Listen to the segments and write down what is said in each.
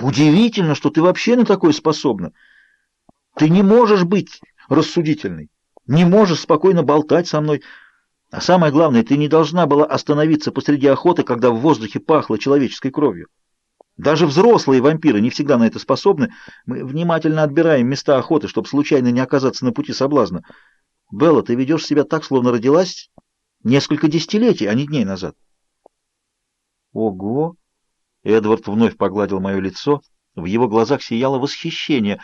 Удивительно, что ты вообще на такое способна. Ты не можешь быть рассудительной, не можешь спокойно болтать со мной. А самое главное, ты не должна была остановиться посреди охоты, когда в воздухе пахло человеческой кровью. Даже взрослые вампиры не всегда на это способны. Мы внимательно отбираем места охоты, чтобы случайно не оказаться на пути соблазна. Белла, ты ведешь себя так, словно родилась несколько десятилетий, а не дней назад. Ого! Эдвард вновь погладил мое лицо. В его глазах сияло восхищение.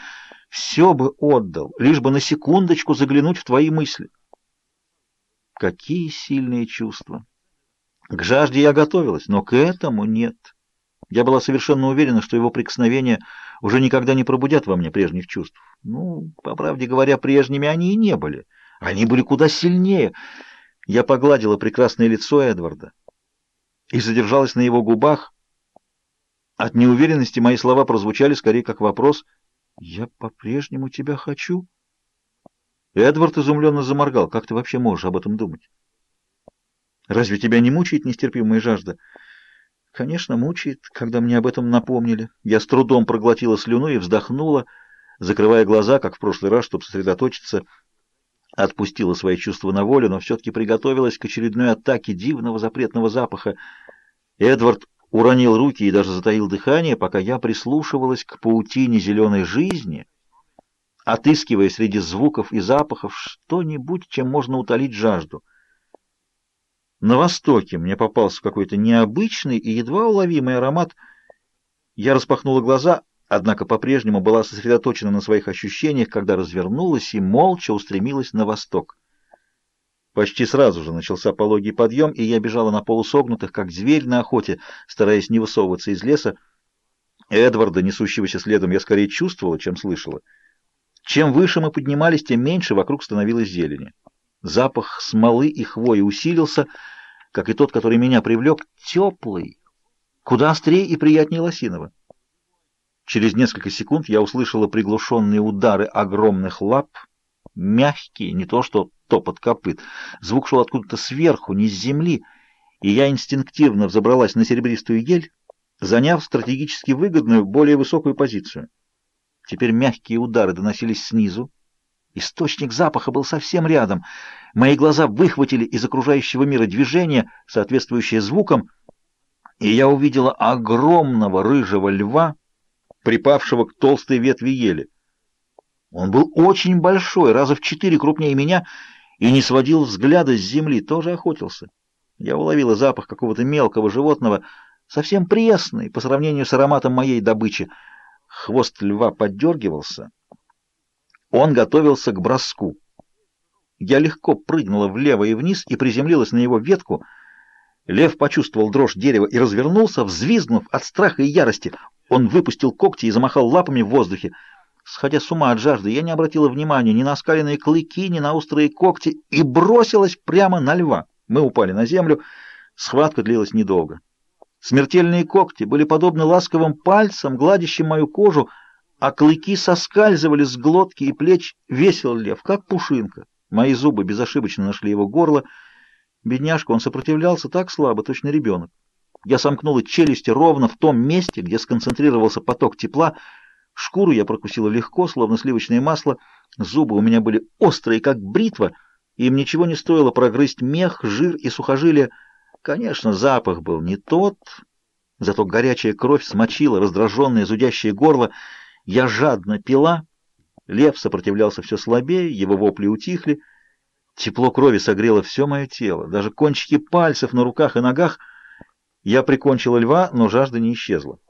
Все бы отдал, лишь бы на секундочку заглянуть в твои мысли. Какие сильные чувства! К жажде я готовилась, но к этому нет. Я была совершенно уверена, что его прикосновения уже никогда не пробудят во мне прежних чувств. Ну, по правде говоря, прежними они и не были. Они были куда сильнее. Я погладила прекрасное лицо Эдварда и задержалась на его губах. От неуверенности мои слова прозвучали скорее как вопрос «Я по-прежнему тебя хочу?» Эдвард изумленно заморгал. «Как ты вообще можешь об этом думать?» «Разве тебя не мучает нестерпимая жажда?» «Конечно, мучает, когда мне об этом напомнили. Я с трудом проглотила слюну и вздохнула, закрывая глаза, как в прошлый раз, чтобы сосредоточиться отпустила свои чувства на волю, но все-таки приготовилась к очередной атаке дивного запретного запаха. Эдвард уронил руки и даже затаил дыхание, пока я прислушивалась к паутине зеленой жизни, отыскивая среди звуков и запахов что-нибудь, чем можно утолить жажду. На востоке мне попался какой-то необычный и едва уловимый аромат. Я распахнула глаза — однако по-прежнему была сосредоточена на своих ощущениях, когда развернулась и молча устремилась на восток. Почти сразу же начался пологий подъем, и я бежала на полусогнутых, как зверь на охоте, стараясь не высовываться из леса. Эдварда, несущегося следом, я скорее чувствовала, чем слышала. Чем выше мы поднимались, тем меньше вокруг становилось зелени. Запах смолы и хвои усилился, как и тот, который меня привлек, теплый, куда острее и приятнее лосиного. Через несколько секунд я услышала приглушенные удары огромных лап, мягкие, не то что топот копыт. Звук шел откуда-то сверху, не с земли, и я инстинктивно взобралась на серебристую ель, заняв стратегически выгодную, более высокую позицию. Теперь мягкие удары доносились снизу. Источник запаха был совсем рядом. Мои глаза выхватили из окружающего мира движение, соответствующее звукам, и я увидела огромного рыжего льва, припавшего к толстой ветви ели. Он был очень большой, раза в четыре крупнее меня, и не сводил взгляда с земли, тоже охотился. Я уловила запах какого-то мелкого животного, совсем пресный по сравнению с ароматом моей добычи. Хвост льва поддергивался. Он готовился к броску. Я легко прыгнула влево и вниз и приземлилась на его ветку. Лев почувствовал дрожь дерева и развернулся, взвизгнув от страха и ярости. Он выпустил когти и замахал лапами в воздухе. Сходя с ума от жажды, я не обратила внимания ни на оскаленные клыки, ни на острые когти и бросилась прямо на льва. Мы упали на землю. Схватка длилась недолго. Смертельные когти были подобны ласковым пальцам, гладящим мою кожу, а клыки соскальзывали с глотки и плеч. Весел лев, как пушинка. Мои зубы безошибочно нашли его горло. Бедняжка, он сопротивлялся так слабо, точно ребенок. Я сомкнула челюсти ровно в том месте, где сконцентрировался поток тепла. Шкуру я прокусила легко, словно сливочное масло. Зубы у меня были острые, как бритва, им ничего не стоило прогрызть мех, жир и сухожилия. Конечно, запах был не тот, зато горячая кровь смочила раздраженное зудящее горло. Я жадно пила. Лев сопротивлялся все слабее, его вопли утихли. Тепло крови согрело все мое тело, даже кончики пальцев на руках и ногах — я прикончила льва, но жажда не исчезла.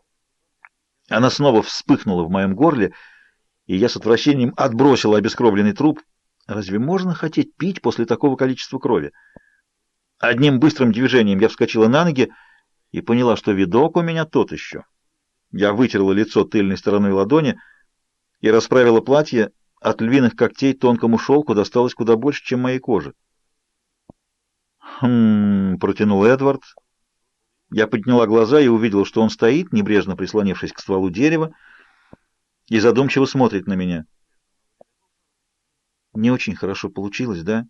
Она снова вспыхнула в моем горле, и я с отвращением отбросила обескровленный труп. Разве можно хотеть пить после такого количества крови? Одним быстрым движением я вскочила на ноги и поняла, что видок у меня тот еще. Я вытерла лицо тыльной стороной ладони и расправила платье. От львиных когтей тонкому шелку досталось куда больше, чем моей кожи. «Хм...» — протянул Эдвард, я подняла глаза и увидела, что он стоит, небрежно прислонившись к стволу дерева, и задумчиво смотрит на меня. Не очень хорошо получилось, да?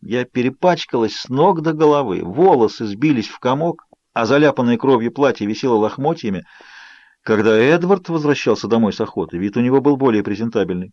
Я перепачкалась с ног до головы, волосы сбились в комок, а заляпанное кровью платье висело лохмотьями. Когда Эдвард возвращался домой с охоты, вид у него был более презентабельный.